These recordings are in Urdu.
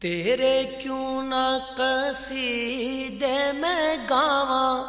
تیرے کیوں نہ قصیدے میں گاواں؟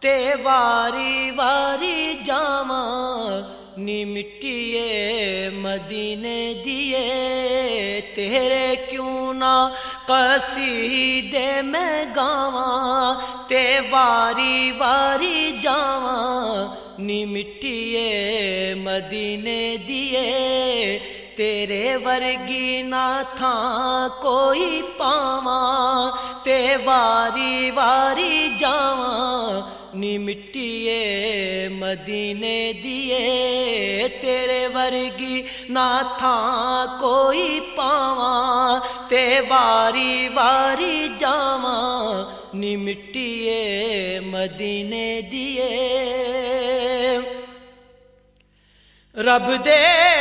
تے واری واری جاواں، نی مٹیے مدینے دیے۔ تیرے کیوں نہ قصیدے میں گاواں؟ تے واری واری جاواں، نی مٹیے مدینے دیے۔ تیرے ورگی نہ تھا کوئی پاواں، تے واری واری جاواں۔ نی مٹیے مدینے دیے تیرے ورگی نہ تھا کوئی پاواں، تے واری واری جاواں۔ نی مٹیے مدینے دیے۔ رب دے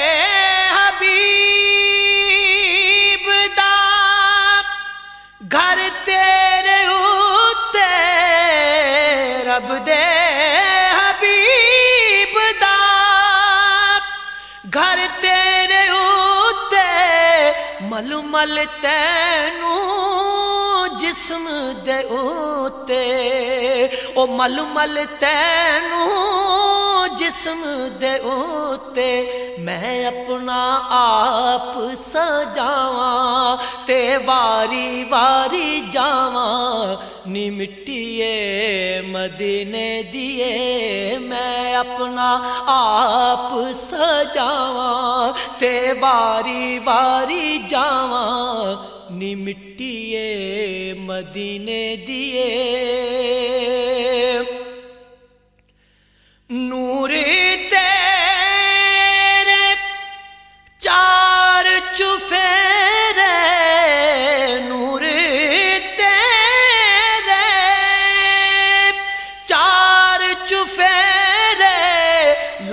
گھر تیرے اوتے مل مل تینو جسم دے اوتے۔ او مل مل تینو جسم دے اوتے۔ میں اپنا آپ سجاواں تے واری واری جاواں۔ اپنی مٹیے مدینے دیے، میں اپنا آپ سجاواں، تے باری باری جاواں۔ نی مٹیے مدینے دیے۔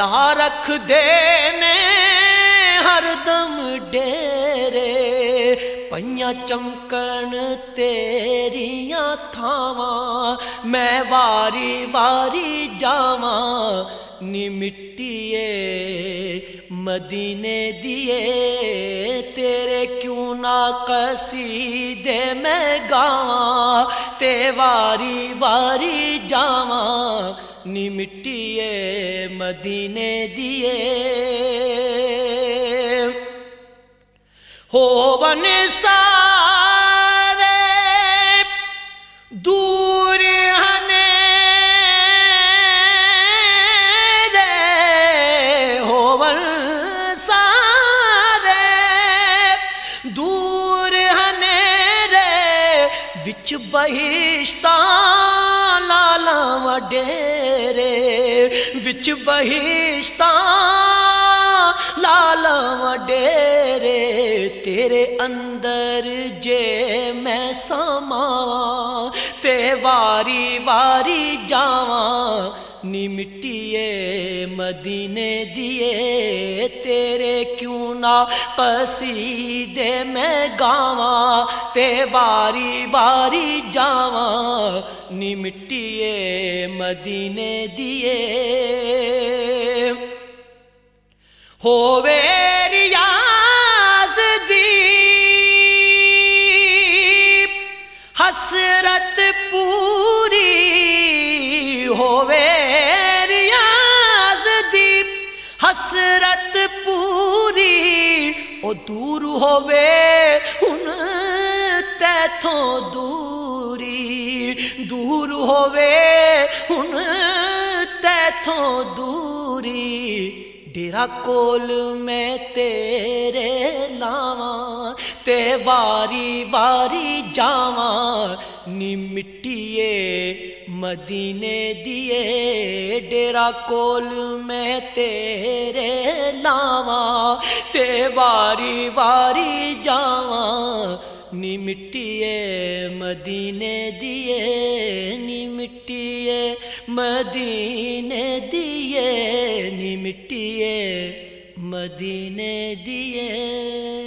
لا رکھ دینے، ہر دم ڈیرے۔ پئیاں چمکن تیریاں تھاواں، میں واری واری جاواں۔ نی مٹیے، مدینے دیے، تیرے کیوں نہ قصیدے میں گاواں۔ تے واری واری جاواں۔ نی مٹیے مدینے دیے۔ ہوون سارے دور ہنے رے ہوون سارے دور ہنے رے وچ بہشتہ لالا وڈیرے وچ بہشتہ لالا وڈیرے تیرے اندر جے میں سماواں تے واری واری جاواں نی مٹیے مدینے دیے تیرے کیوں نہ قصیدے میں گاواں تے واری واری جاواں، نی مٹیے مدینے دیے۔ ہووے ریاض دی حسرت پوری۔ ہووے ریاض دی حسرت پوری۔ او دور ہووے ہن تیتھوں دوری دور ہووے، ہن تیتھوں دوری، ڈیرا کول میں تیرے لاواں، تے واری واری جاواں۔ نی مٹیے مدینے دیے، ڈیرا کول میں تیرے لاواں۔ تے واری واری جاواں نی مٹی مدینے دیے نی مٹی مدینے دیے نی مٹی مدینے دیے